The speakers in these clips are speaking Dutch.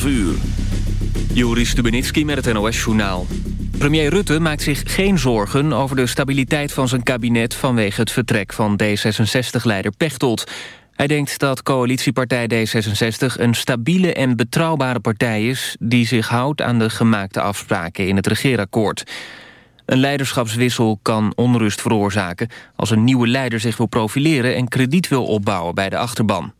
12 uur. Stubenitski met het NOS-journaal. Premier Rutte maakt zich geen zorgen over de stabiliteit van zijn kabinet... vanwege het vertrek van D66-leider Pechtold. Hij denkt dat coalitiepartij D66 een stabiele en betrouwbare partij is... die zich houdt aan de gemaakte afspraken in het regeerakkoord. Een leiderschapswissel kan onrust veroorzaken... als een nieuwe leider zich wil profileren en krediet wil opbouwen bij de achterban.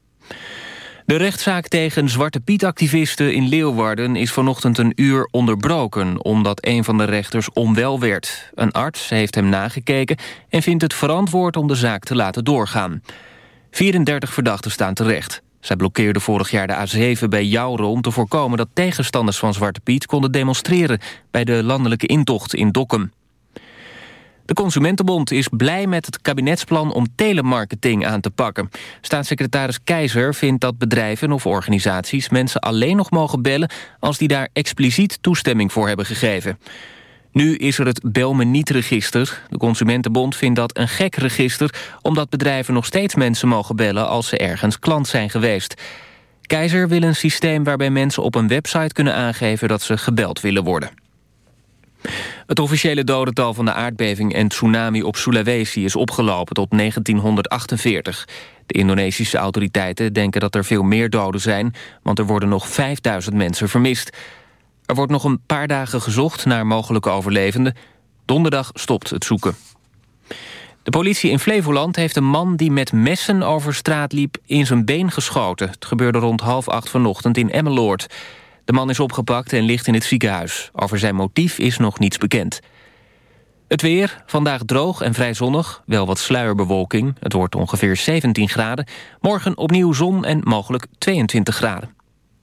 De rechtszaak tegen Zwarte Piet-activisten in Leeuwarden... is vanochtend een uur onderbroken... omdat een van de rechters onwel werd. Een arts heeft hem nagekeken... en vindt het verantwoord om de zaak te laten doorgaan. 34 verdachten staan terecht. Zij blokkeerden vorig jaar de A7 bij Jouren... om te voorkomen dat tegenstanders van Zwarte Piet konden demonstreren... bij de landelijke intocht in Dokkum. De Consumentenbond is blij met het kabinetsplan om telemarketing aan te pakken. Staatssecretaris Keizer vindt dat bedrijven of organisaties mensen alleen nog mogen bellen als die daar expliciet toestemming voor hebben gegeven. Nu is er het Bel me niet-register. De Consumentenbond vindt dat een gek register... omdat bedrijven nog steeds mensen mogen bellen als ze ergens klant zijn geweest. Keizer wil een systeem waarbij mensen op een website kunnen aangeven... dat ze gebeld willen worden. Het officiële dodental van de aardbeving en tsunami op Sulawesi is opgelopen tot 1948. De Indonesische autoriteiten denken dat er veel meer doden zijn, want er worden nog 5000 mensen vermist. Er wordt nog een paar dagen gezocht naar mogelijke overlevenden. Donderdag stopt het zoeken. De politie in Flevoland heeft een man die met messen over straat liep in zijn been geschoten. Het gebeurde rond half acht vanochtend in Emmeloord. De man is opgepakt en ligt in het ziekenhuis. Over zijn motief is nog niets bekend. Het weer, vandaag droog en vrij zonnig, wel wat sluierbewolking. Het wordt ongeveer 17 graden. Morgen opnieuw zon en mogelijk 22 graden.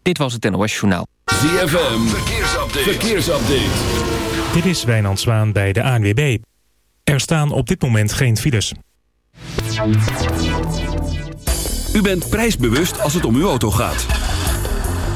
Dit was het NOS Journaal. ZFM, verkeersupdate. verkeersupdate. Dit is Wijnand Zwaan bij de ANWB. Er staan op dit moment geen files. U bent prijsbewust als het om uw auto gaat.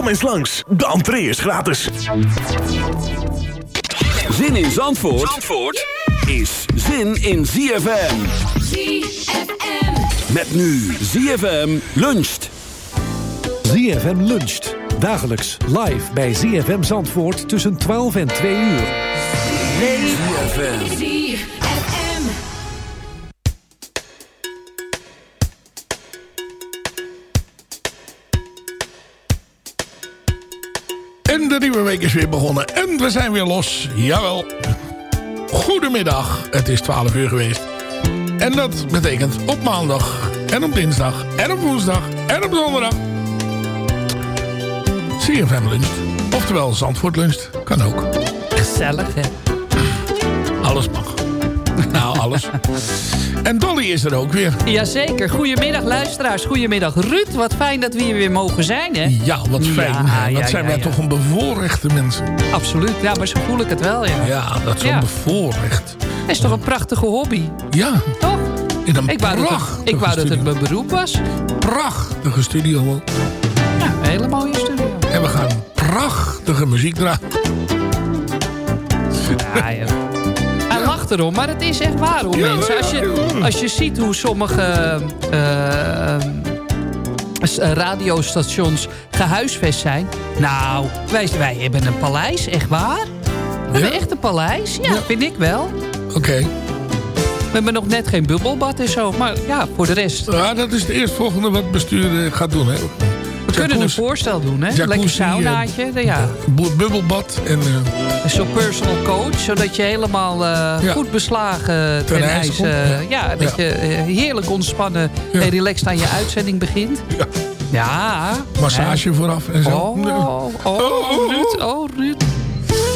Kom eens langs, de entree is gratis. Zin in Zandvoort, Zandvoort is zin in ZFM. ZFM. Met nu ZFM luncht. ZFM luncht. Dagelijks live bij ZFM Zandvoort tussen 12 en 2 uur. ZFM. Week is weer begonnen. En we zijn weer los. Jawel. Goedemiddag. Het is 12 uur geweest. En dat betekent op maandag. En op dinsdag. En op woensdag. En op donderdag. CFM lunch. Oftewel Zandvoort lunch. Kan ook. Gezellig, hè? Alles mag. Nou, alles. En Dolly is er ook weer. Jazeker. Goedemiddag, luisteraars. Goedemiddag, Ruud. Wat fijn dat we hier weer mogen zijn, hè? Ja, wat fijn. Ja, ja, zijn ja, wij toch een bevoorrechte mensen. Absoluut. Ja, maar zo voel ik het wel, ja. Ja, dat is Ja. bevoorrecht. Het is toch een prachtige hobby, Ja, toch? in een Ik wou, dat het, ik wou dat het mijn beroep was. Prachtige studio. Ja, een hele mooie studio. En we gaan prachtige muziek draaien. Ja, ja. Erom. Maar het is echt waar hoor, mensen. Als je, als je ziet hoe sommige eh, eh, eh, radiostations gehuisvest zijn. Nou, wij, wij hebben een paleis, echt waar. We hebben echt een paleis, ja, Ja. vind ik wel. Oké. We hebben nog net geen bubbelbad en zo. Maar ja, voor de rest. Ja, dat is het eerstvolgende wat bestuur gaat doen. Hè. We kunnen een voorstel doen, hè? Lekker saunaatje. Ja. Bubbelbad en... eh, Zo'n personal coach, zodat je helemaal eh, Ja. goed beslagen ten ijs eh, ja. ja. dat je eh, heerlijk ontspannen en relaxed aan je uitzending begint. Ja. Ja. massage vooraf en zo. Oh, oh, oh, Ruud, oh, Ruud.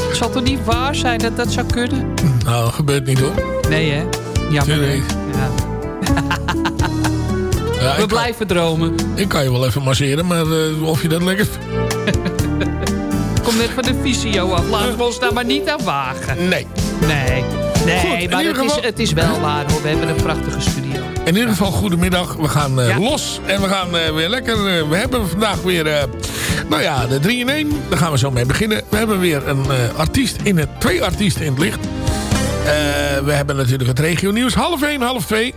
Het zal toch niet waar zijn dat dat zou kunnen? Nou, gebeurt niet hoor. Nee, hè? Jammer. Ja. We kan, blijven dromen. ik kan je wel even masseren, maar eh, of je dat lekker... Kom net van de visio af. Laten we ons daar maar niet aan wagen. Nee. Nee. Nee, Goed, maar het is, geval- het is wel waar hoor. We hebben een prachtige studio. In ieder geval, goedemiddag. We gaan eh, Ja. los en we gaan eh, weer lekker... we hebben vandaag weer, nou ja, de 3 in 1. Daar gaan we zo mee beginnen. We hebben weer een artiest in het, twee artiesten in het licht. We hebben natuurlijk het regio nieuws. Half 1, half 2.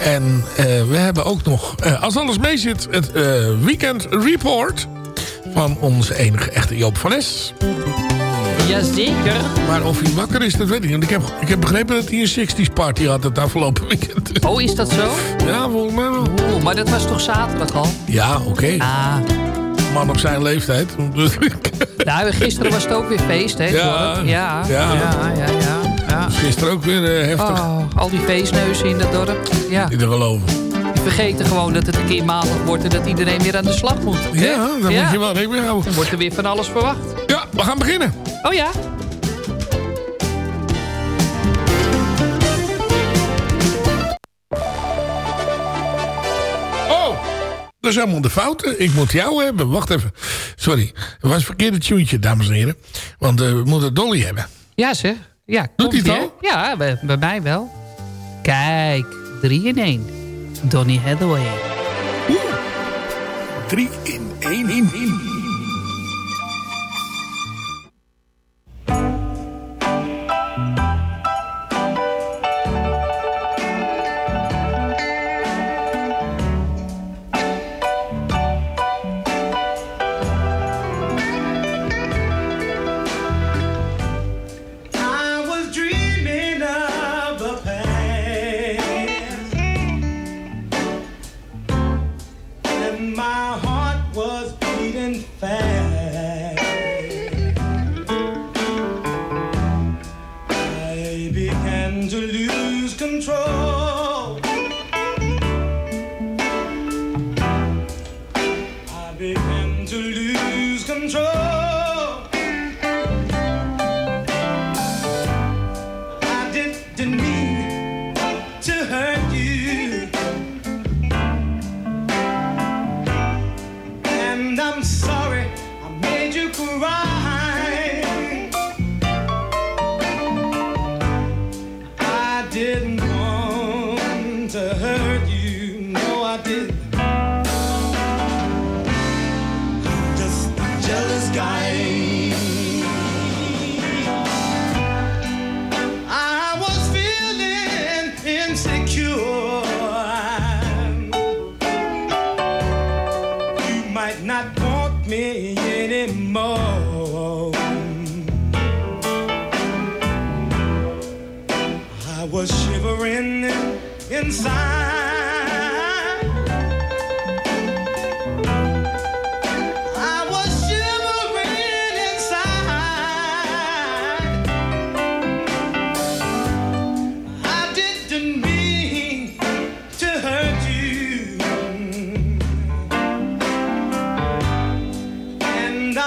En eh, we hebben ook nog, eh, als alles mee zit, het eh, weekend report van onze enige echte Joop van Es. Jazeker. Maar of hij wakker is, dat weet ik niet. Want Ik heb, ik heb begrepen dat hij een 60s party had het afgelopen weekend. Oh, is dat zo? Ja, volgens mij wel. Oeh, maar dat was toch zaterdag al? Ja, oké. Ah, Man op zijn leeftijd. Nou, gisteren was het ook weer feest, hè? Ja, Ja. ja, ja, ja. Ja. Gisteren ook weer eh, heftig. Oh, al die feestneuzen in dat dorp. Ja, te geloven. die vergeten gewoon dat het een keer maandag wordt... en dat iedereen weer aan de slag moet. hè? Ja, Ja. moet je wel rekening mee houden. Dan wordt er weer van alles verwacht. Ja, we gaan beginnen. Oh ja? Oh, dat is helemaal de fout. Ik moet jou hebben. Wacht even. Sorry. Het was een verkeerde tuentje, dames en heren. Want eh, we moeten Dolly hebben. Ja, zeg. Ja, Doet hij het al? Ja, bij, bij mij wel. Kijk, 3 in 1. Donny Hathaway. 3 in 1 in 1.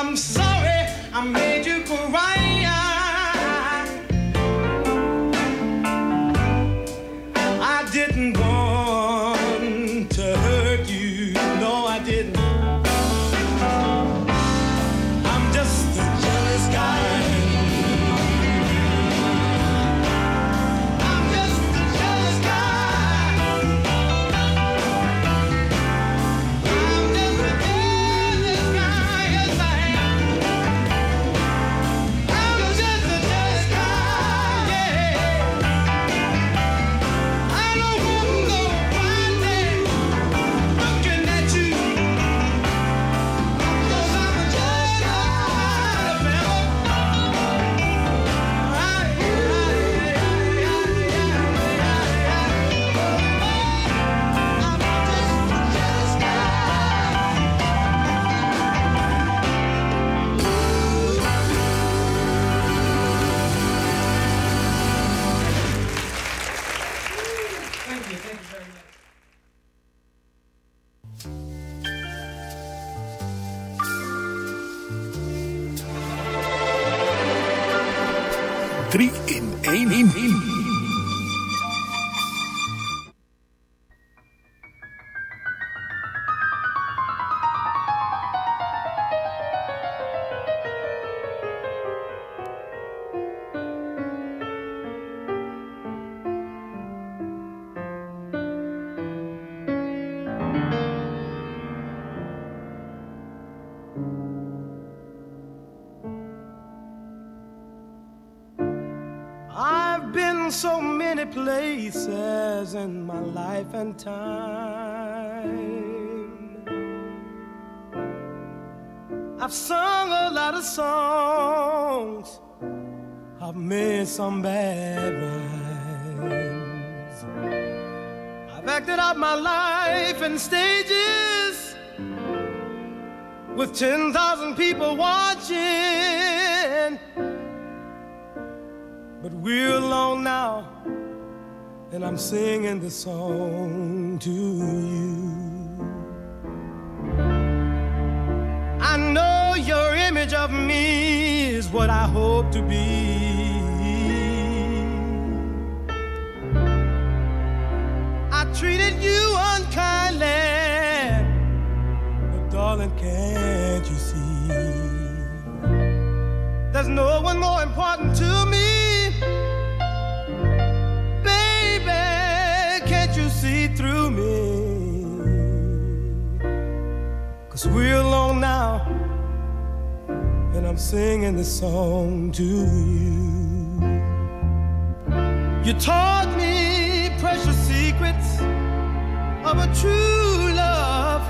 I'm sorry I made places in my life and time. I've sung a lot of songs. I've made some bad rhymes. I've acted out my life in stages with 10,000 people watching. But we're alone now, and I'm singing this song to you. I know your image of me is what I hope to be. I treated you unkindly, but darling, can't you see? There's no one more important to me. Cause we're alone now, and I'm singing this song to you. You taught me precious secrets of a true love,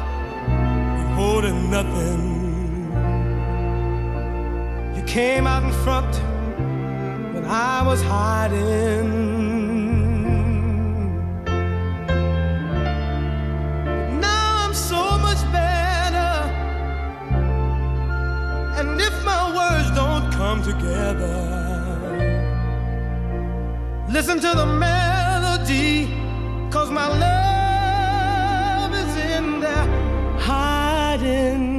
holding nothing. You came out in front when I was hiding. Come together, listen to the melody, cause my love is in there hiding.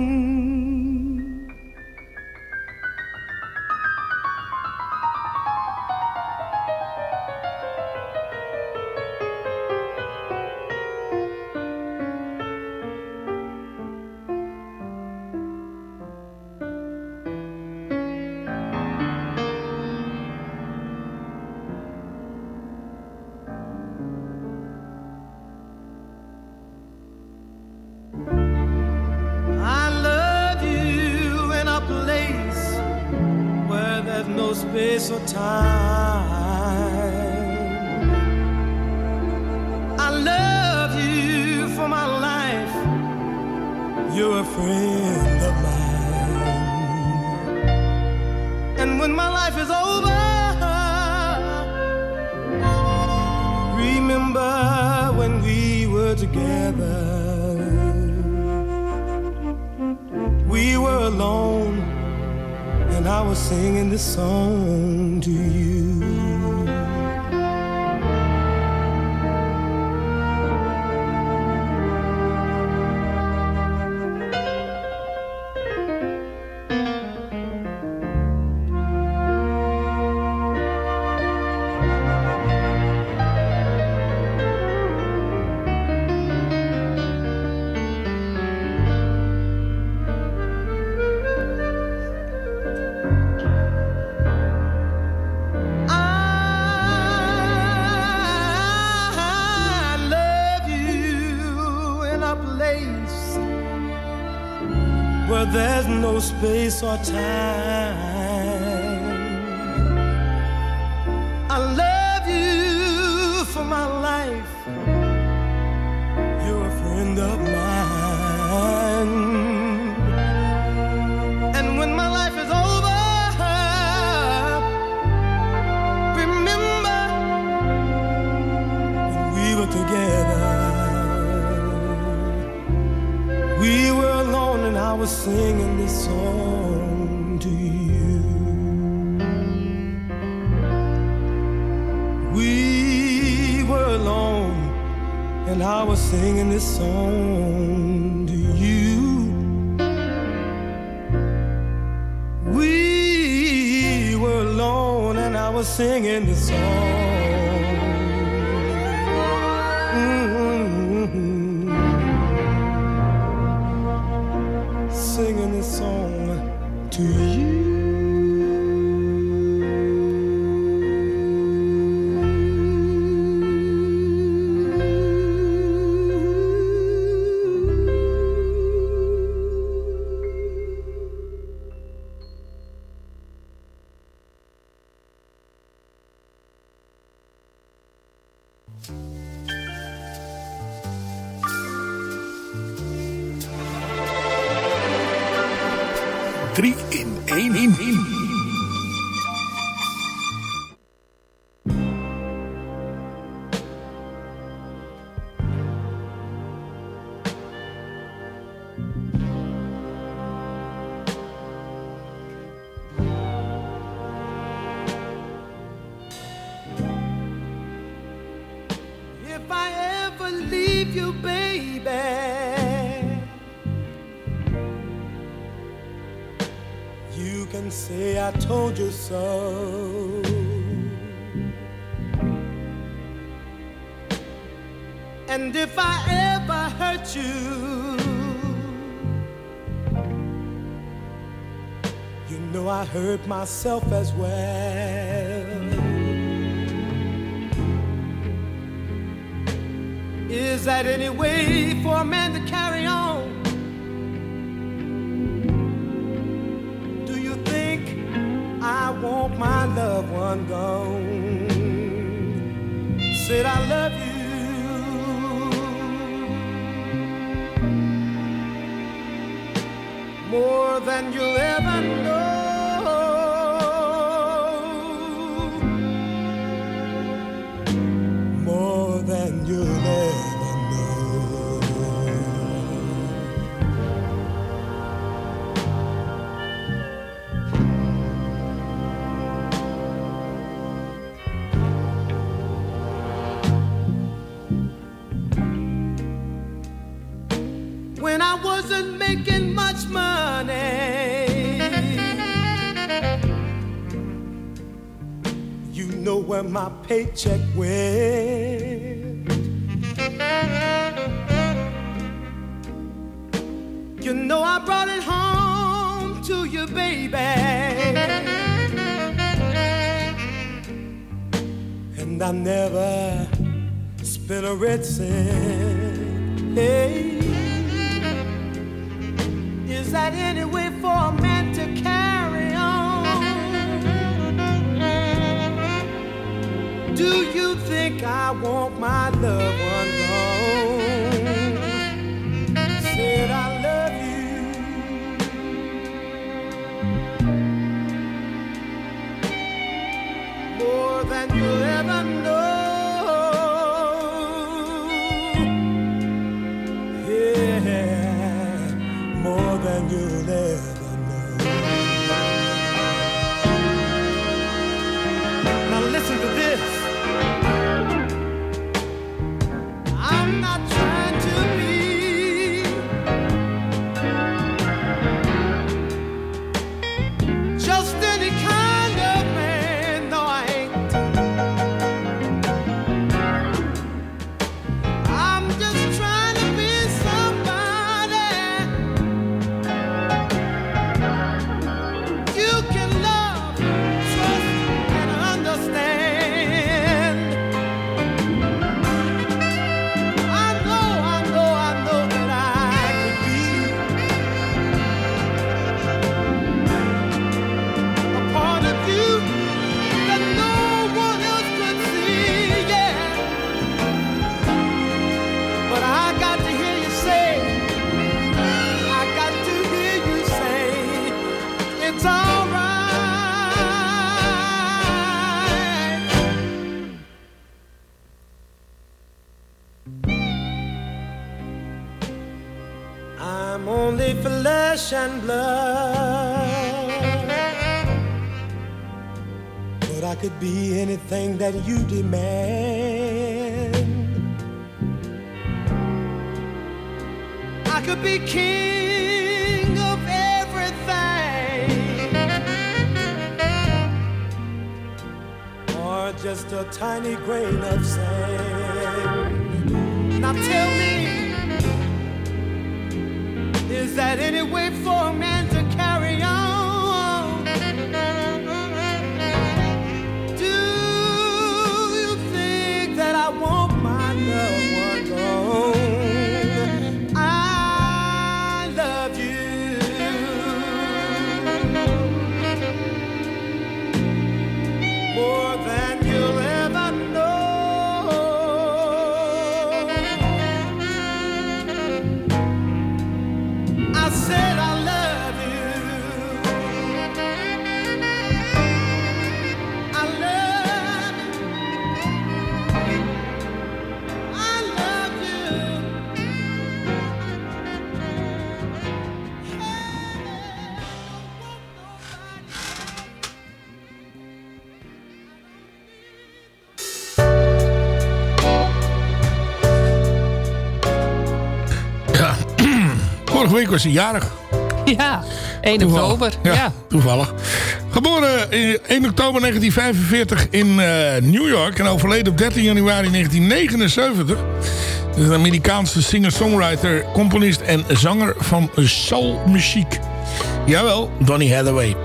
Or time. I love you for my life. You're a friend of mine. Was singing this song to you. We were alone, and I was singing this song to you. We were alone, and I was singing the song. You can say I told you so. And if I ever hurt you, you know I hurt myself as well. Is that any way for a man to carry on? Want my loved one gone? Said I love you. More than you'll ever know. Where my paycheck went. You know I brought it home to you, baby. And I never spent a red cent. Hey. Is that any way for a man to carry Do you think I want my loved one gone? Said I love you. More than you'll ever know. Flesh and blood, but I could be anything that you demand. I could be king of everything. Or just a tiny grain of sand. Now tell me, is that any way for a week was hij jarig. Ja, 1 Toevallig. oktober. Ja, Ja. toevallig. Geboren in 1 oktober 1945 in eh, New York en overleden op 13 januari 1979. Is een Amerikaanse singer-songwriter, componist en zanger van soulmuziek. Jawel, Donny Hathaway.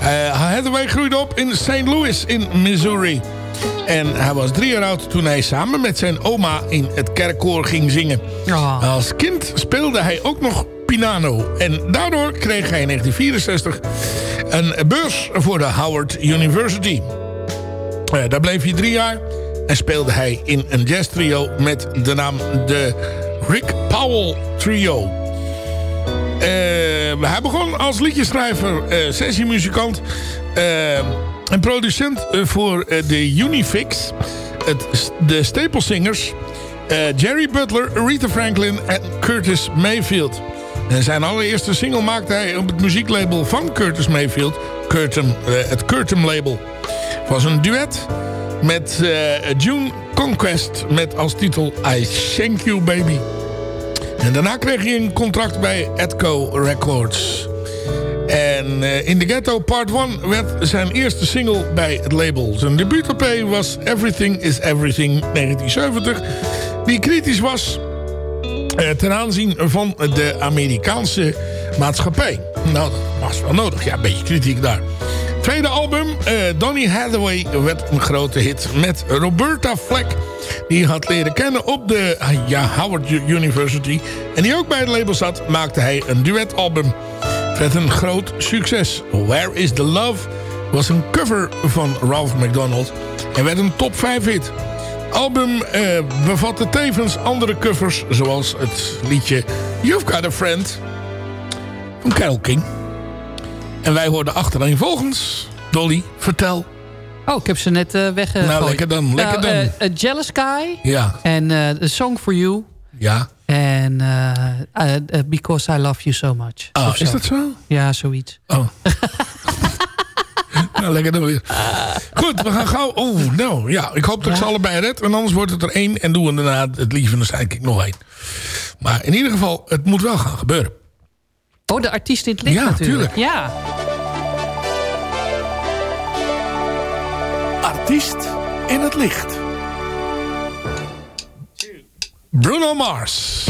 Eh, Hathaway groeide op in St. Louis in Missouri. En hij was drie jaar oud toen hij samen met zijn oma in het kerkkoor ging zingen. Oh. Als kind speelde hij ook nog piano. En daardoor kreeg hij in 1964 een beurs voor de Howard University. Eh, daar bleef hij drie jaar en speelde hij in een jazz trio met de naam de Rick Powell Trio. Eh, hij begon als liedjeschrijver, eh sessiemuzikant en producent voor de Unifix, het, de Staple Singers, Jerry Butler, Rita Franklin en Curtis Mayfield. En zijn allereerste single maakte hij op het muzieklabel van Curtis Mayfield, Curtum, eh, het Curtum label. Het was een duet met eh, June Conquest met als titel I Thank You Baby. En daarna kreeg hij een contract bij Edco Records. En eh, In The Ghetto Part 1 werd zijn eerste single bij het label. Zijn debuut-LP was Everything is Everything 1970. Die kritisch was eh, ten aanzien van de Amerikaanse maatschappij. Nou, dat was wel nodig. Ja, een beetje kritiek daar. Tweede album, eh, Donny Hathaway, werd een grote hit met Roberta Fleck. Die had leren kennen op de ja, Howard University. En die ook bij het label zat, maakte hij een duetalbum. Werd een groot succes. Where is the Love was een cover van Ralph McDonald. En werd een top 5 hit album eh, bevatte tevens andere covers... zoals het liedje You've Got a Friend van Carole King. En wij hoorden achtereen volgens... Dolly, vertel. Oh, ik heb ze net eh weggegooid. Nou, lekker dan, lekker Nou, dan. eh, eh, Jealous Guy. Ja, En The Song For You. ja. En Because I Love You So Much. Of is zo. dat zo? Ja, zoiets. Oh. nou, lekker dan weer. Goed, we gaan gauw... Oh, nou, ja. Ik hoop dat ik ze allebei red. En anders wordt het er één. En doen we daarna het lieve dan zei ik nog één. Maar in ieder geval, het moet wel gaan gebeuren. Oh, de artiest in het licht Ja, natuurlijk. tuurlijk. Ja. Artiest in het licht. Bruno Mars.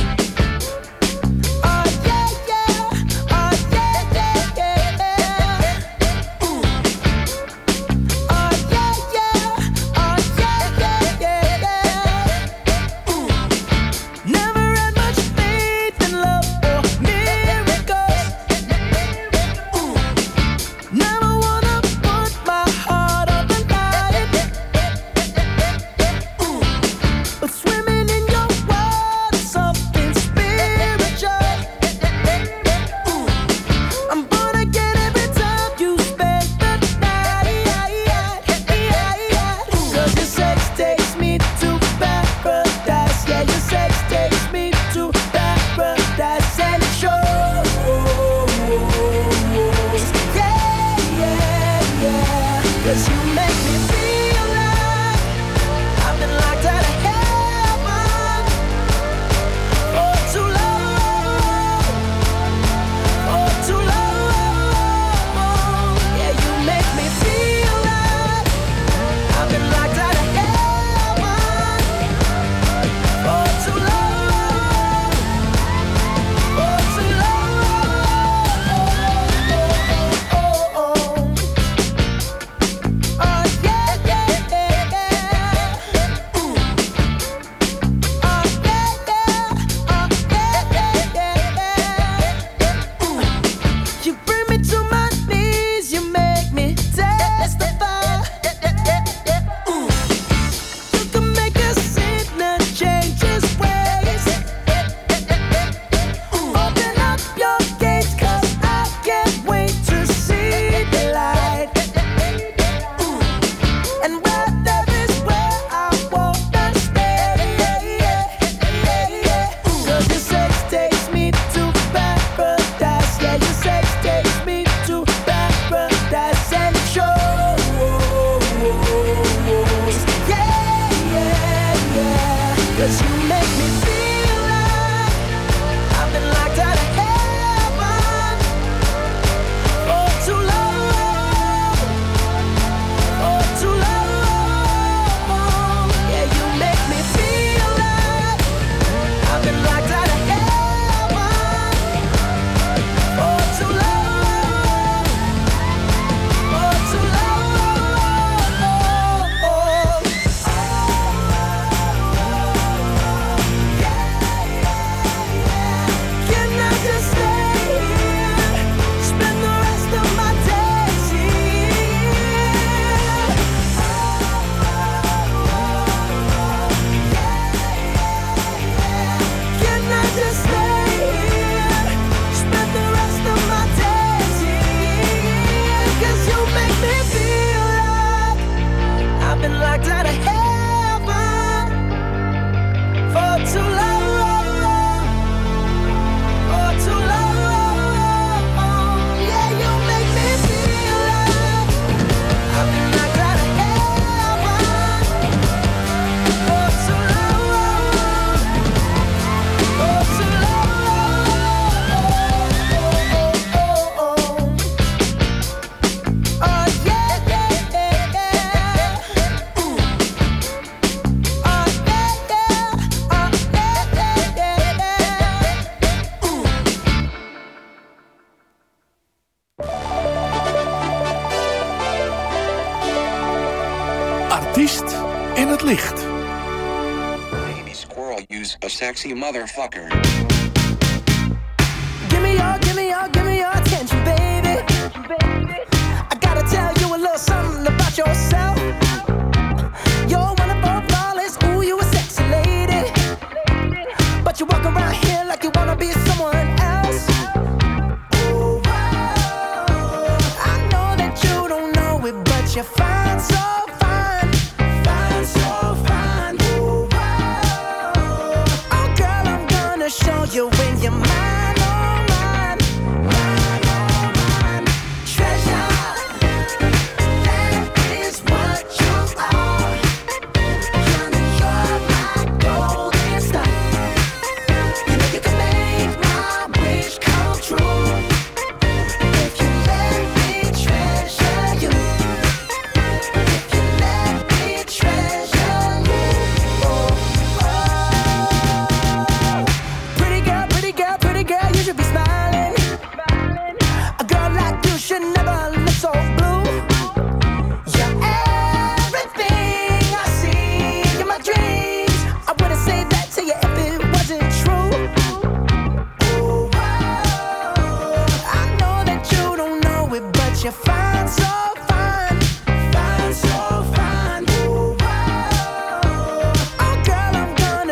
sexy motherfucker.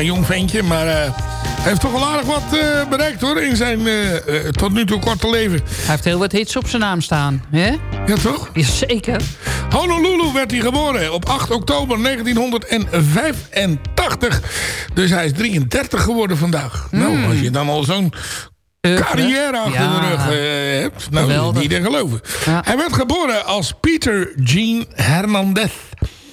een jong ventje, maar eh, heeft toch al aardig wat eh, bereikt hoor in zijn eh, tot nu toe korte leven. Hij heeft heel wat hits op zijn naam staan, hè? Ja toch? Jazeker. Honolulu werd hij geboren op 8 oktober 1985. Dus hij is 33 geworden vandaag. Nou, hmm. als je dan al zo'n carrière achter de rug hebt, nou, Geweldig. niet te geloven. Hij werd geboren als Peter Jean Hernandez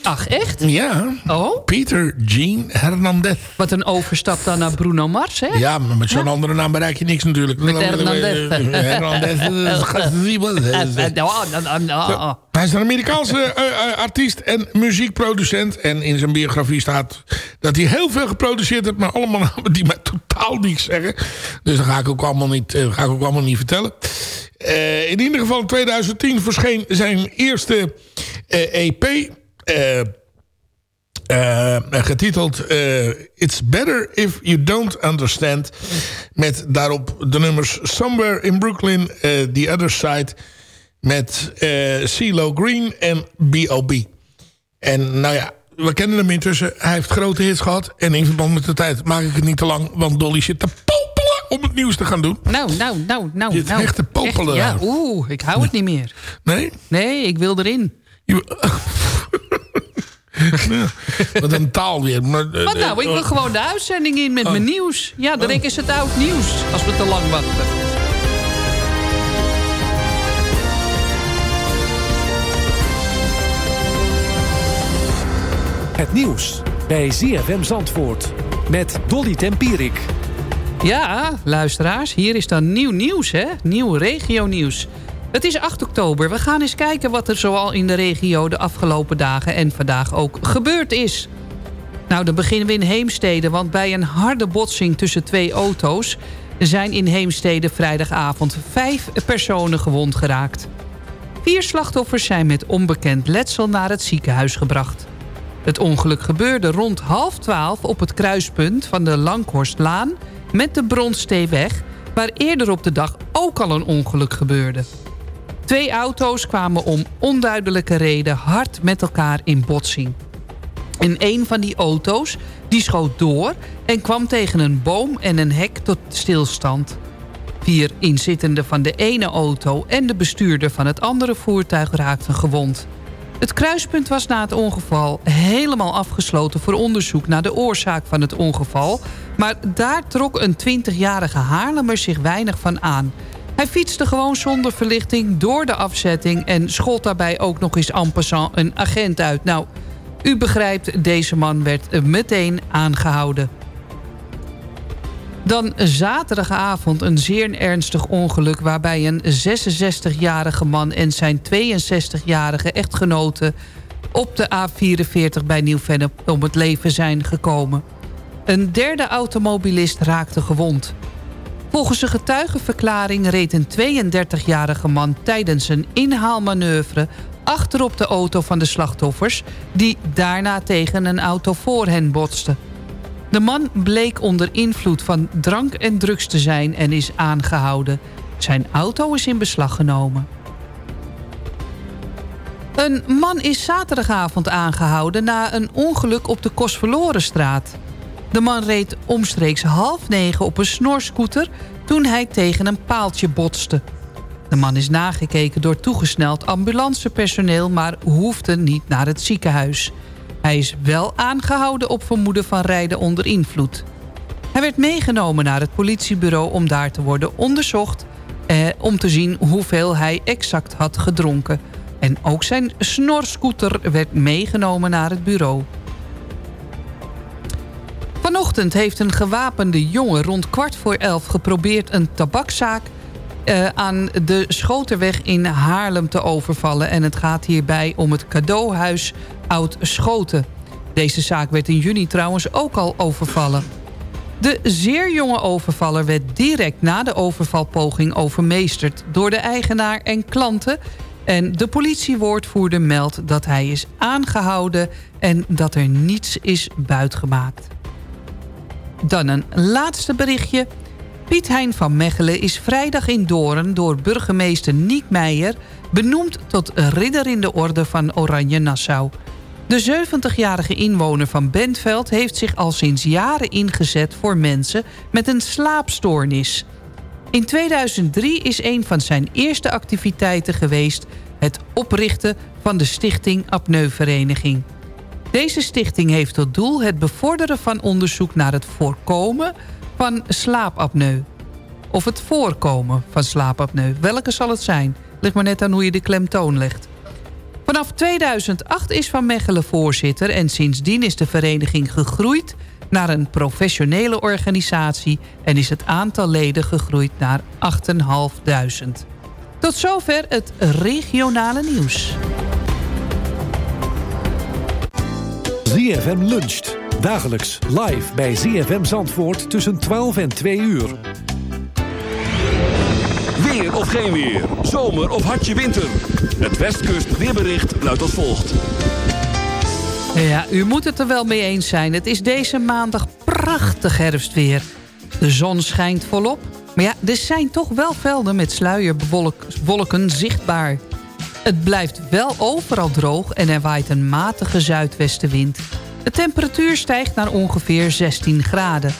Ach, echt? Ja. Oh? Peter Jean Hernandez. Wat een overstap dan naar Bruno Mars, hè? Ja, maar met zo'n andere naam bereik je niks natuurlijk. Met Hernandez. Hernandez. Hij is een Amerikaanse eh, eh, artiest en muziekproducent. En in zijn biografie staat dat hij heel veel geproduceerd heeft... maar allemaal namen die mij totaal niets zeggen. Dus dat ga ik ook allemaal niet, eh, ga ik ook allemaal niet vertellen. In ieder geval in 2010 verscheen zijn eerste EP... eh, eh, getiteld eh, It's Better If You Don't Understand. Met daarop de nummers Somewhere in Brooklyn, The Other Side. Met CeeLo Green en B.O.B. En nou ja, we kennen hem intussen. Hij heeft grote hits gehad. En in verband met de tijd maak ik het niet te lang. Want Dolly zit te popelen om het nieuws te gaan doen. Nou, nou, nou, nou. Je nou. echt te popelen Echt, Ja, oeh, ik hou het niet meer. Nee? Nee, ik wil erin. Ja, Wat een taal weer. Maar, eh, Wat nou, ik wil gewoon de uitzending in met Oh. mijn nieuws. Ja, dan is het oud nieuws als we te lang wachten. Het nieuws bij ZFM Zandvoort met Dolly Tempierik. Ja, luisteraars, hier is dan nieuw nieuws, hè? Nieuw regio-nieuws. Het is 8 oktober. We gaan eens kijken wat er zoal in de regio de afgelopen dagen en vandaag ook gebeurd is. Nou, dan beginnen we in Heemstede, want bij een harde botsing tussen twee auto's... zijn in Heemstede vrijdagavond vijf personen gewond geraakt. Vier slachtoffers zijn met onbekend letsel naar het ziekenhuis gebracht. Het ongeluk gebeurde rond half twaalf op het kruispunt van de Langhorstlaan met de Bronsteeweg, waar eerder op de dag ook al een ongeluk gebeurde. Twee auto's kwamen om onduidelijke reden hard met elkaar in botsing. En een van die auto's die schoot door en kwam tegen een boom en een hek tot stilstand. Vier inzittenden van de ene auto en de bestuurder van het andere voertuig raakten gewond. Het kruispunt was na het ongeval helemaal afgesloten voor onderzoek naar de oorzaak van het ongeval. Maar daar trok een 20-jarige Haarlemmer zich weinig van aan. Hij fietste gewoon zonder verlichting door de afzetting en schold daarbij ook nog eens en passant een agent uit. Nou, u begrijpt, deze man werd meteen aangehouden. Dan zaterdagavond een zeer ernstig ongeluk... waarbij een 66-jarige man en zijn 62-jarige echtgenote... op de A44 bij Nieuw-Vennep om het leven zijn gekomen. Een derde automobilist raakte gewond. Volgens een getuigenverklaring reed een 32-jarige man... tijdens een inhaalmanoeuvre achterop de auto van de slachtoffers... die daarna tegen een auto voor hen botste. De man bleek onder invloed van drank en drugs te zijn en is aangehouden. Zijn auto is in beslag genomen. Een man is zaterdagavond aangehouden na een ongeluk op de Kosverlorenstraat. De man reed omstreeks half negen op een snorscooter toen hij tegen een paaltje botste. De man is nagekeken door toegesneld ambulancepersoneel... maar hoefde niet naar het ziekenhuis. Hij is wel aangehouden op vermoeden van rijden onder invloed. Hij werd meegenomen naar het politiebureau om daar te worden onderzocht... Eh, om te zien hoeveel hij exact had gedronken. En ook zijn snorscooter werd meegenomen naar het bureau. Vanochtend heeft een gewapende jongen rond kwart voor elf geprobeerd een tabakzaak eh, aan de Schoterweg in Haarlem te overvallen. En het gaat hierbij om het cadeauhuis Oud Schoten. Deze zaak werd in juni trouwens ook al overvallen. De zeer jonge overvaller werd direct na de overvalpoging overmeesterd... door de eigenaar en klanten... En de politiewoordvoerder meldt dat hij is aangehouden... en dat er niets is buitgemaakt. Dan een laatste berichtje. Piet Hein van Mechelen is vrijdag in Doorn door burgemeester Niek Meijer... benoemd tot ridder in de orde van Oranje Nassau. De 70-jarige inwoner van Bentveld heeft zich al sinds jaren ingezet... voor mensen met een slaapstoornis. In 2003 is een van zijn eerste activiteiten geweest... het oprichten van de stichting Apneuvereniging. Deze stichting heeft tot doel het bevorderen van onderzoek naar het voorkomen van slaapapneu. Of het voorkomen van slaapapneu. Welke zal het zijn? Ligt maar net aan hoe je de klemtoon legt. Vanaf 2008 is Van Mechelen voorzitter... en sindsdien is de vereniging gegroeid naar een professionele organisatie... en is het aantal leden gegroeid naar 8.500. Tot zover het regionale nieuws. ZFM luncht. Dagelijks live bij ZFM Zandvoort tussen 12 en 2 uur. Weer of geen weer. Zomer of hartje winter. Het Westkust weerbericht luidt als volgt. Ja, u moet het er wel mee eens zijn. Het is deze maandag prachtig herfstweer. De zon schijnt volop. Maar ja, er zijn toch wel velden met sluierwolken zichtbaar. Het blijft wel overal droog en er waait een matige zuidwestenwind. De temperatuur stijgt naar ongeveer 16 graden.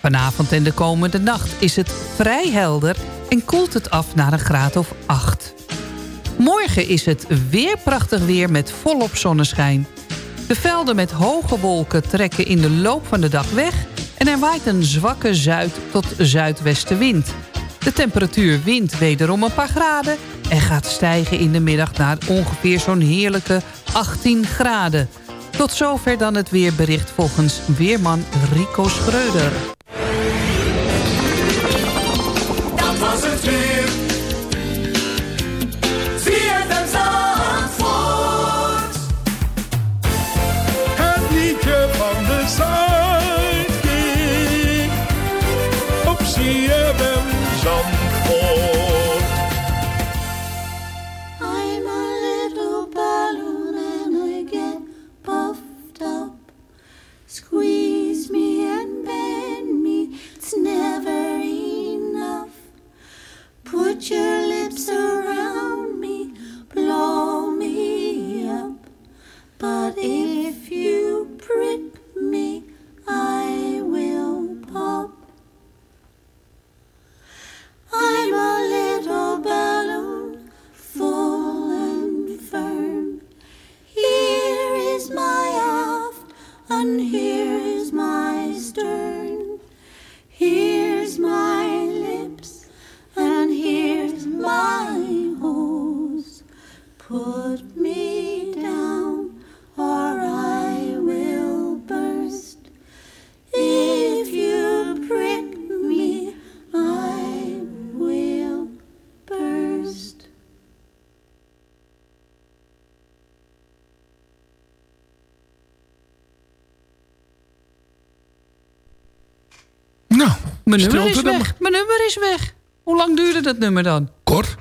Vanavond en de komende nacht is het vrij helder en koelt het af naar een graad of 8. Morgen is het weer prachtig weer met volop zonneschijn. De velden met hoge wolken trekken in de loop van de dag weg... en er waait een zwakke zuid- tot zuidwestenwind. De temperatuur wint wederom een paar graden... en gaat stijgen in de middag naar ongeveer zo'n heerlijke 18 graden. Tot zover dan het weerbericht volgens weerman Rico Schreuder. Mijn nummer is weg. Mijn nummer is weg. Hoe lang duurde dat nummer dan? Kort.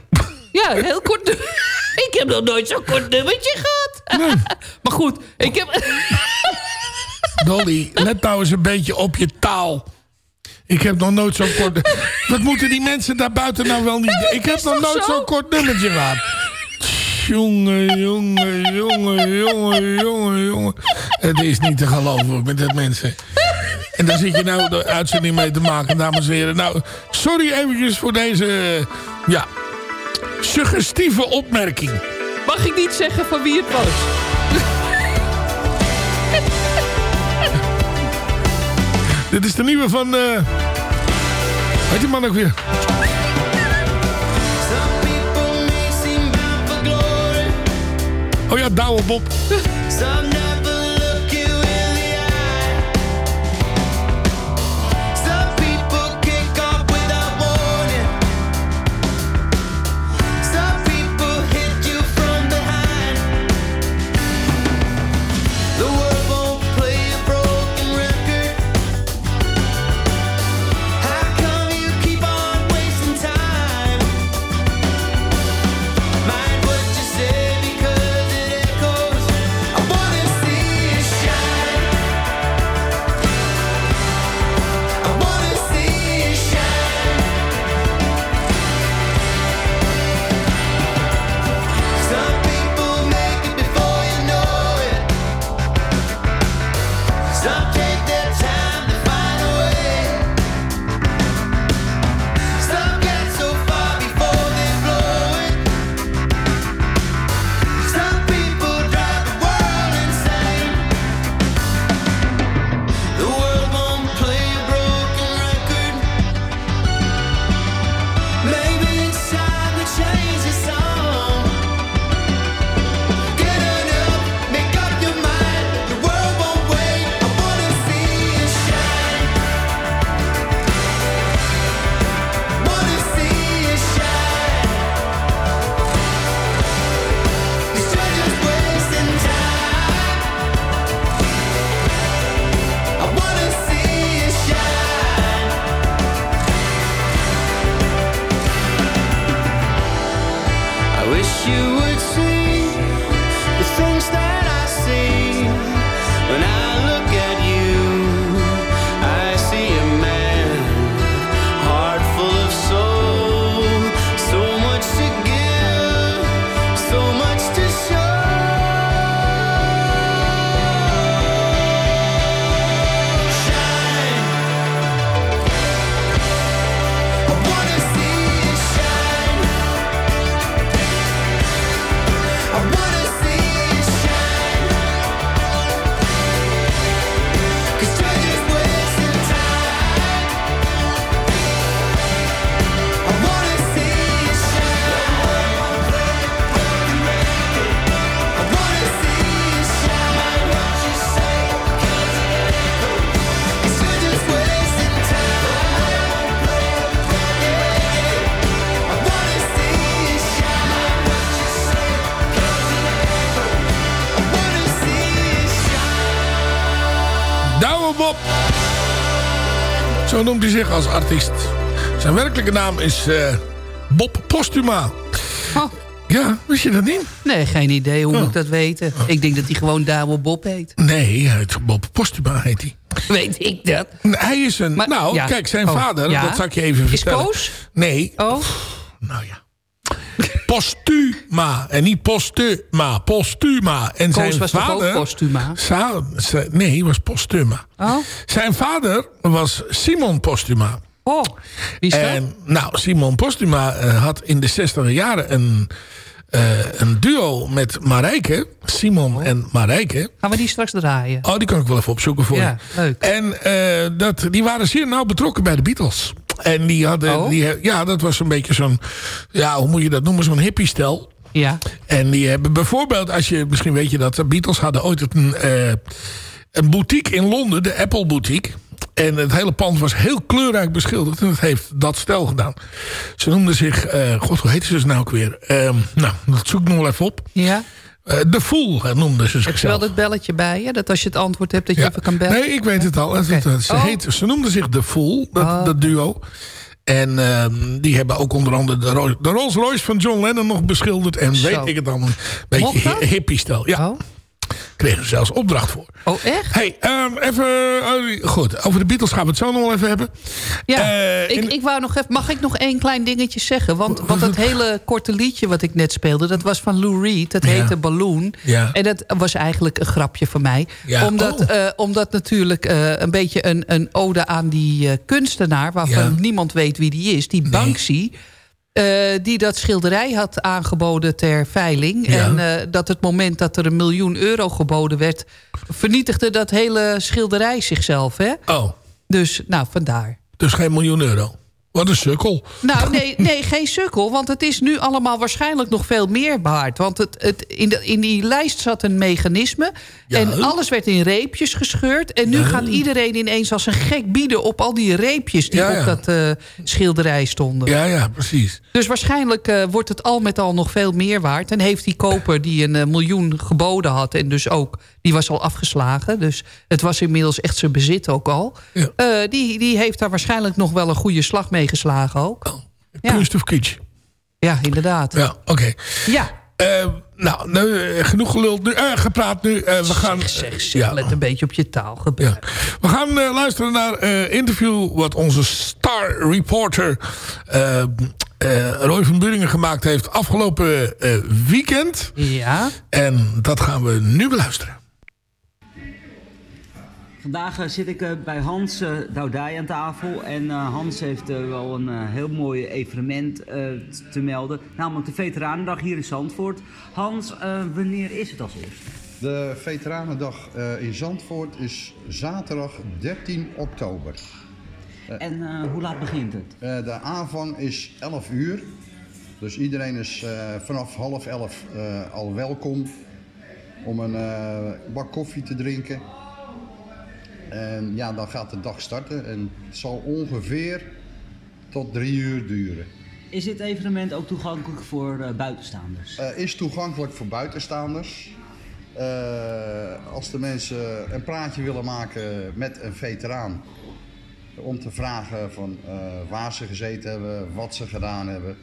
Ja, een heel kort nummer. Ik heb nog nooit zo'n kort nummertje gehad. maar goed, ik heb... Dolly, let nou eens een beetje op je taal. Ik heb nog nooit zo'n kort... Wat moeten die mensen daar buiten nou wel niet... Ik heb nog nooit zo'n kort nummertje gehad. Jongen, jongen, jongen, jongen, jongen, jongen. Het is niet te geloven met dat mensen. En daar zit je nou de uitzending mee te maken, dames en heren. Nou, sorry eventjes voor deze, ja, suggestieve opmerking. Mag ik niet zeggen van wie het was? Dit is de nieuwe van, eh weet die man ook weer? Oh ja, Douwe Bob. Douwe Bob. Zo noemt hij zich als artiest. Zijn werkelijke naam is eh, Bob Postuma. Oh. Ja, wist je dat niet? Nee, geen idee hoe oh. ik dat weten. Ik denk dat hij gewoon Douwe Bob heet. Nee, het Bob Postuma heet hij. Weet ik dat? Hij is een... Nou, kijk, zijn oh. vader, dat zal ik je even vertellen. Is Koos? Nee. Oh. Nou ja. Postuma. En niet postuma. Postuma. En Koos zijn was vader... ook Postuma? Nee, hij was Postuma. oh, Zijn vader was Simon Postuma. oh. Wie is dat? En nou, Simon Postuma eh, had in de 60 jaren een, eh, een duo met Marijke. Simon en Marijke. Gaan we die straks draaien? Oh, die kan ik wel even opzoeken voor Ja, je. leuk. En eh, dat, die waren zeer nauw betrokken bij de Beatles. En die hadden, Oh. die, ja, dat was een beetje zo'n, ja, hoe moet je dat noemen, zo'n hippie-stel. Ja. En die hebben bijvoorbeeld, als je, misschien weet je dat, de Beatles hadden ooit een, eh, een boutique in Londen, de Apple Boutique. En het hele pand was heel kleurrijk beschilderd. En dat heeft dat stel gedaan. Ze noemden zich, eh, god, hoe heette ze nou ook weer? Ehm, nou, dat zoek ik nog wel even op. Ja. Eh, de Fool noemden ze Heb je zichzelf. wel dat belletje bij je? Dat als je het antwoord hebt, dat je Ja. even kan bellen? Nee, ik weet het al. Ze, Oh. heet, ze noemden zich The Fool, dat, Oh. dat duo. En ehm, die hebben ook onder andere de, Ro- de Rolls Royce van John Lennon nog beschilderd. En Zo. weet ik het allemaal. Een beetje Mocht dat? hi- hippie-stijl. Ja, Oh. Kregen ze zelfs opdracht voor. oh, echt? Hey, ehm, even... eh, goed, over de Beatles gaan we het zo nog wel even hebben. Ja, Eh, ik, ik wou nog even, mag ik nog één klein dingetje zeggen? Want, want dat hele korte liedje wat ik net speelde... dat was van Lou Reed, dat Ja. heette Balloon. Ja. En dat was eigenlijk een grapje van mij. Ja, Omdat, oh. eh, omdat natuurlijk een beetje een, een ode aan die kunstenaar... waarvan niemand weet wie die is, die Banksy... die dat schilderij had aangeboden ter veiling. Ja. En eh, dat het moment dat er een miljoen euro geboden werd... vernietigde dat hele schilderij zichzelf. Hè? Oh, Dus nou, vandaar. dus geen miljoen euro. Wat een sukkel. Nou, nee, nee, geen sukkel. Want het is nu allemaal waarschijnlijk nog veel meer waard. Want het, het, in, de, in die lijst zat een mechanisme. Ja. En alles werd in reepjes gescheurd. En nu Ja. gaat iedereen ineens als een gek bieden... op al die reepjes die Ja, op dat eh, schilderij stonden. Ja, ja, precies. Dus waarschijnlijk eh, wordt het al met al nog veel meer waard. En heeft die koper die een eh, miljoen geboden had... en dus ook, die was al afgeslagen. Dus het was inmiddels echt zijn bezit ook al. Die, die heeft daar waarschijnlijk nog wel een goede slag mee geslagen ook. Ja. Kunst of kitsch. Ja, inderdaad. Ja, oké. Ja. Eh, nou, nu, eh, genoeg geluld nu, eh, gepraat nu. Eh, we gaan, Zeg, zeg, zeg, ja. let een beetje op je taalgebruik. Ja. We gaan luisteren naar een interview wat onze star reporter Roy van Buringen gemaakt heeft afgelopen weekend. Ja. En dat gaan we nu beluisteren. Vandaag eh, zit ik eh, bij Hans uh, Doudij aan tafel. En Hans heeft wel een heel mooi evenement te melden. Namelijk de Veteranendag hier in Zandvoort. Hans, wanneer is het als eerst? De Veteranendag in Zandvoort is zaterdag 13 oktober. En hoe laat begint het? De aanvang is 11 uur. Dus iedereen is vanaf half 11 eh, al welkom om een bak koffie te drinken. En ja, dan gaat de dag starten en het zal ongeveer tot drie uur duren. Is dit evenement ook toegankelijk voor eh, buitenstaanders? Eh, is toegankelijk voor buitenstaanders. Eh, als de mensen een praatje willen maken met een veteraan. Om te vragen van waar ze gezeten hebben, wat ze gedaan hebben.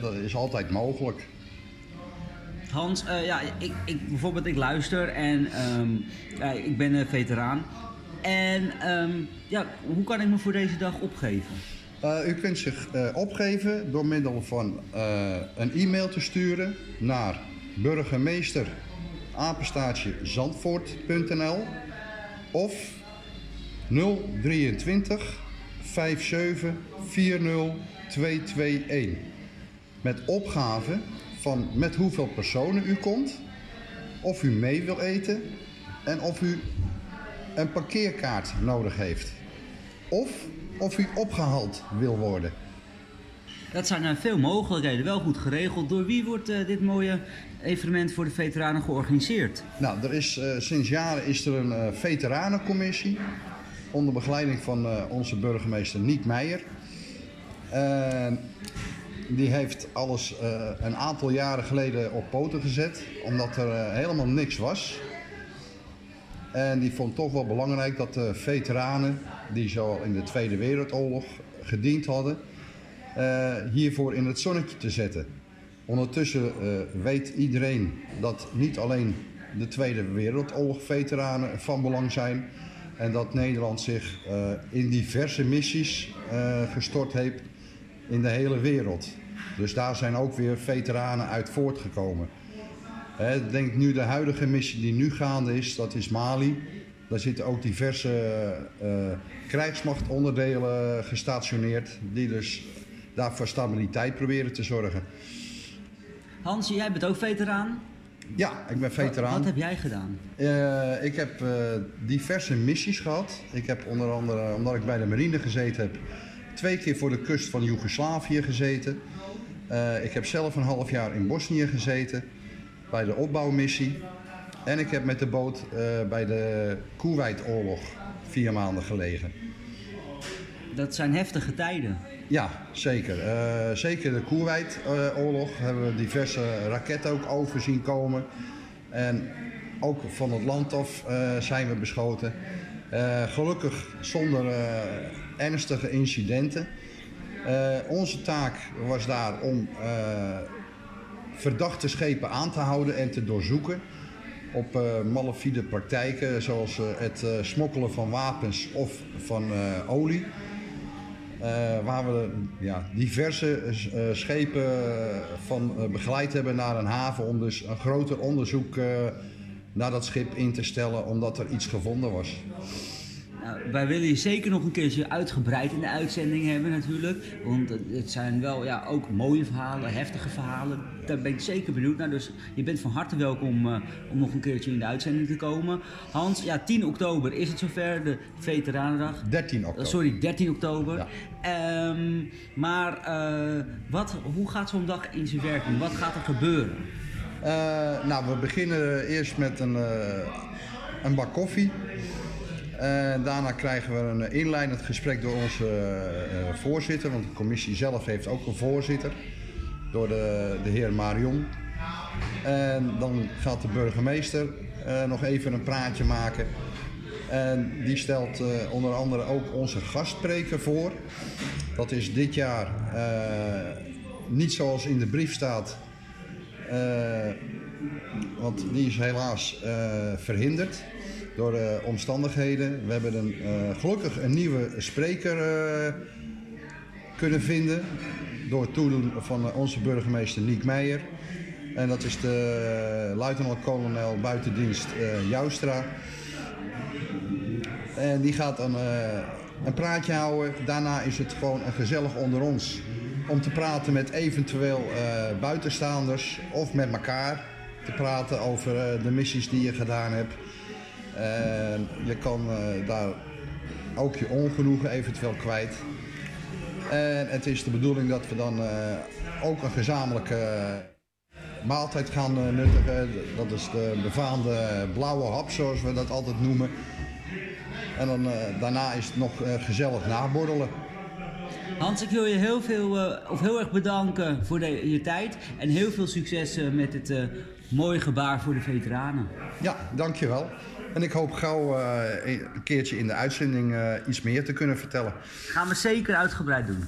Dat is altijd mogelijk. Hans, eh, ja, ik, ik, bijvoorbeeld ik luister en ehm, ja, ik ben een veteraan. En ehm, ja, hoe kan ik me voor deze dag opgeven? Eh, u kunt zich eh, opgeven door middel van een e-mail te sturen naar burgemeester of 023 57 40 221 met opgave van met hoeveel personen u komt, of u mee wil eten en of u een parkeerkaart nodig heeft. Of of u opgehaald wil worden. Dat zijn er veel mogelijkheden, wel goed geregeld. Door wie wordt eh, dit mooie evenement voor de veteranen georganiseerd? Nou, er is, eh, sinds jaren is er een eh, veteranencommissie onder begeleiding van eh, onze burgemeester Niek Meijer. Die heeft alles eh, een aantal jaren geleden op poten gezet, omdat er eh, helemaal niks was. En die vond toch wel belangrijk dat de veteranen, die zo in de Tweede Wereldoorlog gediend hadden, eh, hiervoor in het zonnetje te zetten. Ondertussen weet iedereen dat niet alleen de Tweede Wereldoorlog veteranen van belang zijn. En dat Nederland zich in diverse missies gestort heeft in de hele wereld. Dus daar zijn ook weer veteranen uit voortgekomen. Ik denk nu de huidige missie die nu gaande is, dat is Mali. Daar zitten ook diverse eh, krijgsmachtonderdelen gestationeerd. Die dus daar voor stabiliteit proberen te zorgen. Hans, jij bent ook veteraan. Ja, ik ben veteraan. Wat, wat heb jij gedaan? Eh, ik heb eh, diverse missies gehad. Ik heb onder andere, omdat ik bij de marine gezeten heb, twee keer voor de kust van Joegoslavië gezeten. Eh, ik heb zelf een half jaar in Bosnië gezeten, bij de opbouwmissie. En ik heb met de boot eh, bij de Koeweitoorlog vier maanden gelegen. Dat zijn heftige tijden. Ja, zeker. Eh, zeker de Koeweitoorlog hebben we diverse raketten ook over zien komen. En ook van het land af zijn we beschoten. Gelukkig zonder ernstige incidenten. Eh, onze taak was daar om eh, verdachte schepen aan te houden en te doorzoeken op eh malafide praktijken zoals het smokkelen van wapens of van olie. Waar we ja, diverse schepen van begeleid hebben naar een haven om dus een groter onderzoek naar dat schip in te stellen omdat er iets gevonden was. Nou, wij willen je zeker nog een keertje uitgebreid in de uitzending hebben natuurlijk. Want het- zijn wel ja, ook mooie verhalen, heftige verhalen. Daar ben ik zeker benieuwd naar. Dus je bent van harte welkom eh, om nog een keertje in de uitzending te komen. Hans, ja, 10 oktober is het zover, de Veteranendag. 13 Eh, oktober. sorry, 13 oktober. Ehm, maar eh, wat, hoe gaat zo'n dag in zijn werking? Wat gaat er gebeuren? Nou, we beginnen eerst met een, een bak koffie. En daarna krijgen we een inleidend gesprek door onze eh, voorzitter. Want de commissie zelf heeft ook een voorzitter. Door de, de heer Marion. En dan gaat de burgemeester eh, nog even een praatje maken. En die stelt eh, onder andere ook onze gastspreker voor. Dat is dit jaar eh, niet zoals in de brief staat. Eh, want die is helaas eh, verhinderd door de omstandigheden. We hebben een, eh, gelukkig een nieuwe spreker eh, kunnen vinden door toedoen van eh, onze burgemeester Niek Meijer. En dat is de luitenant-kolonel buitendienst eh Joustra. En die gaat eh, een praatje houden. Daarna is het gewoon een gezellig onder ons. Om te praten met eventueel eh, buitenstaanders of met elkaar. Te praten over eh, de missies die je gedaan hebt. En je kan eh, daar ook je ongenoegen eventueel kwijt. En het is de bedoeling dat we dan eh, ook een gezamenlijke eh, maaltijd gaan nuttigen. Dat is de befaamde blauwe hap, zoals we dat altijd noemen. En dan, daarna is het nog gezellig naborrelen. Hans, ik wil je heel, veel, of heel erg bedanken voor de, je tijd. En heel veel succes met het mooie gebaar voor de veteranen. Ja, dankjewel. En ik hoop gauw eh, een keertje in de uitzending eh, iets meer te kunnen vertellen. Gaan we zeker uitgebreid doen.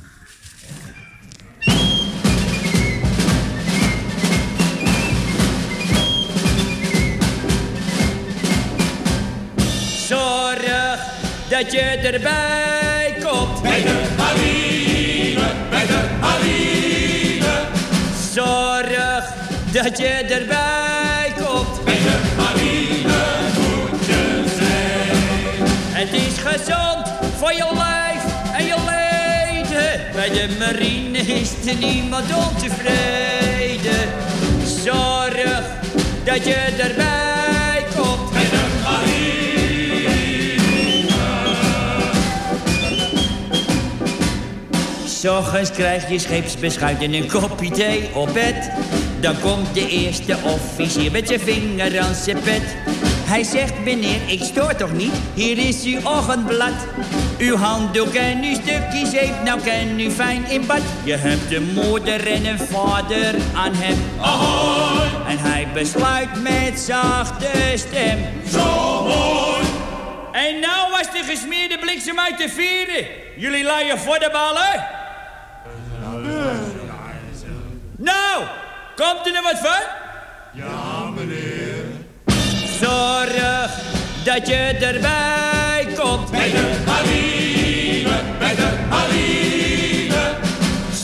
Zorg dat je erbij komt. Bij de marine, dat je erbij komt. Bij de marine moet je zijn. Het is gezond voor je lijf en je leden. Bij de marine is er niemand ontevreden. Zorg dat je erbij komt. Bij de marine. S'ochtends krijg je scheepsbeschuit en een kopje thee op bed. Dan komt de eerste officier met zijn vinger aan zijn pet. Hij zegt, meneer, ik stoor toch niet? Hier is uw ochtendblad. Uw handdoek en uw stukje zeep, nou kan u fijn in bad. Je hebt een moeder en een vader aan hem. Ahoy! En hij besluit met zachte stem. Zo mooi! En nou was de gesmeerde bliksem uit de vieren. Jullie laaien voor de ballen? Nou, komt er nog wat van? Ja, meneer. Zorg dat je erbij komt. Bij de marine, bij de marine.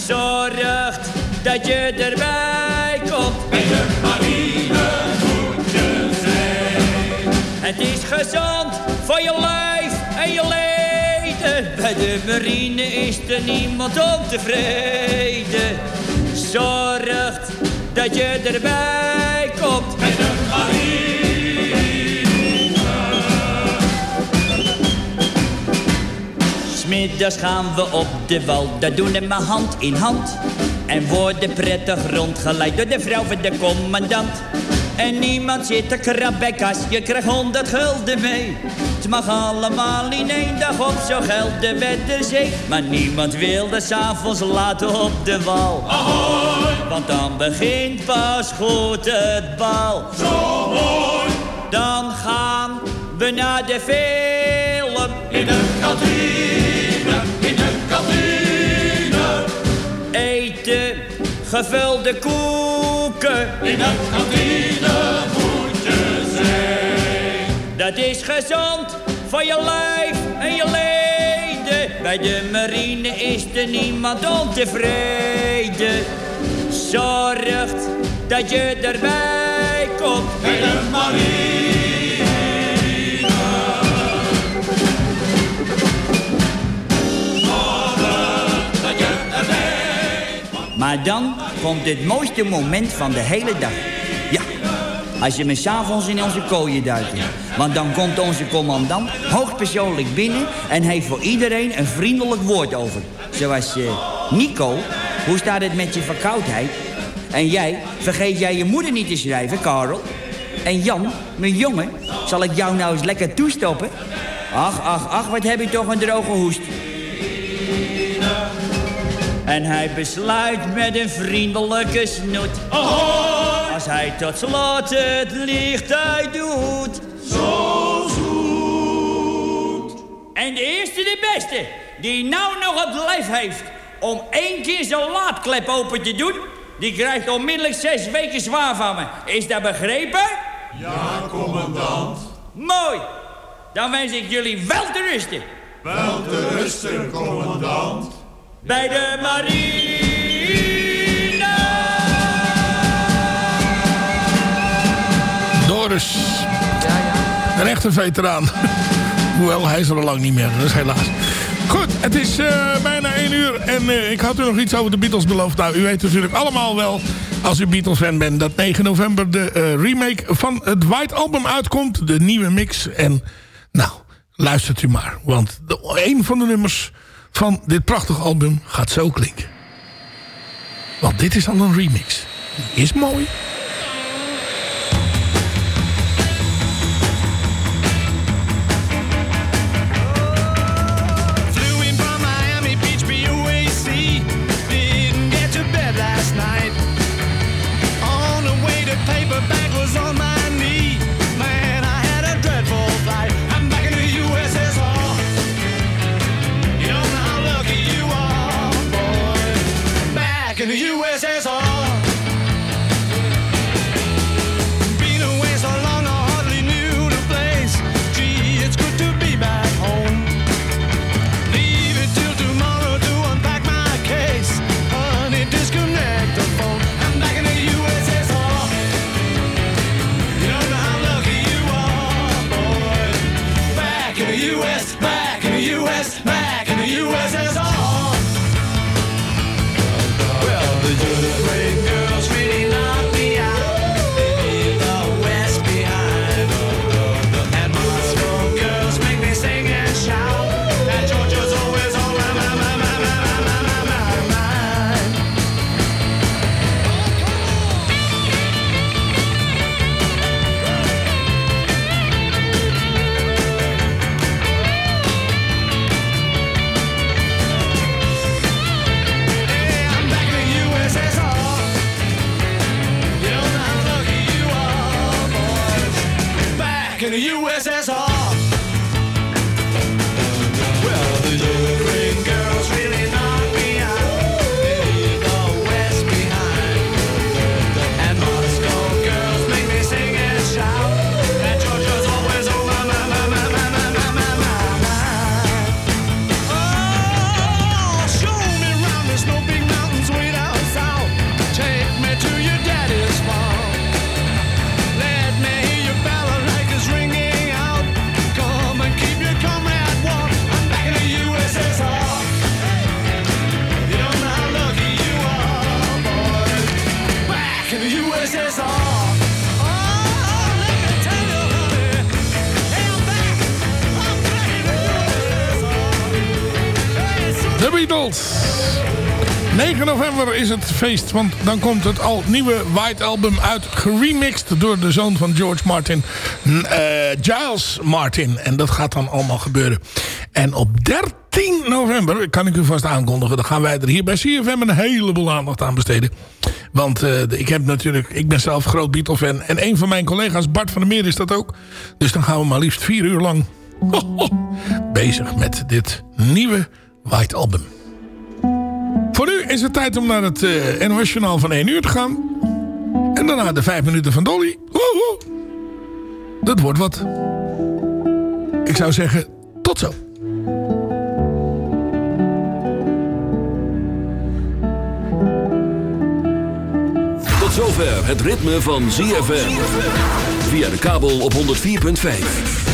Zorg dat je erbij komt. Bij de marine moet je zijn. Het is gezond voor je lijf en je leden. Bij de marine is er niemand ontevreden. Zorg dat je erbij komt. Bij de Smiddags gaan we op de wal, dat doen we maar hand in hand. En worden prettig rondgeleid door de vrouw van de commandant. En niemand zit te krab bij kas, je krijgt honderd gulden mee. Het mag allemaal in één dag op, zo geldt de wet er zee. Maar niemand wil de s'avonds laten op de wal. Want dan begint pas goed het bal. Zo mooi! Dan gaan we naar de film. In de kantine, in de kantine. Eten, gevulde In de kantine moet je zijn. Dat is gezond voor je lijf en je leden. Bij de marine is er niemand ontevreden. Zorgt dat je erbij komt. Bij de marine. Maar dan komt het mooiste moment van de hele dag. Ja, als je me s'avonds in onze kooien duikt. Want dan komt onze commandant hoogpersoonlijk binnen... en heeft voor iedereen een vriendelijk woord over. Zoals, eh, Nico, hoe staat het met je verkoudheid? En jij, vergeet jij je moeder niet te schrijven, Karel? En Jan, mijn jongen, zal ik jou nou eens lekker toestoppen? Ach, ach, ach, wat heb je toch een droge hoest. En hij besluit met een vriendelijke snoet. Als hij tot slot het licht uit doet. Zo zoet. En de eerste de beste, die nou nog het lijf heeft... om één keer zijn laadklep open te doen... die krijgt onmiddellijk zes weken zwaar van me. Is dat begrepen? Ja, commandant. Mooi. Dan wens ik jullie wel te rusten. Wel te rusten, commandant. Bij de marine. Doris. Een echte veteraan. Hoewel, hij is er al lang niet meer. Dat is helaas. Goed, het is eh, bijna 1 uur. En eh, ik had u nog iets over de Beatles beloofd. Nou, u weet natuurlijk allemaal wel, als u Beatles-fan bent... dat 9 november de eh, remake van het White Album uitkomt. De nieuwe mix. En nou, luistert u maar. Want de, een van de nummers van dit prachtige album gaat zo klinken. Want dit is al een remix. Die is mooi. Is het feest, want dan komt het al nieuwe White Album uit. Geremixed door de zoon van George Martin, eh, Giles Martin. En dat gaat dan allemaal gebeuren. En op 13 november, kan ik u vast aankondigen... dan gaan wij er hier bij CFM een heleboel aandacht aan besteden. Want eh, ik heb natuurlijk, ik ben zelf groot Beatle-fan. En een van mijn collega's, Bart van der Meer, is dat ook. Dus dan gaan we maar liefst vier uur lang bezig met dit nieuwe White Album. Voor nu is het tijd om naar het eh NOS Journaal van 1 uur te gaan. En daarna de 5 minuten van Dolly. Woehoe. Dat wordt wat. Ik zou zeggen, tot zo. Tot zover het ritme van ZFM. Via de kabel op 104.5.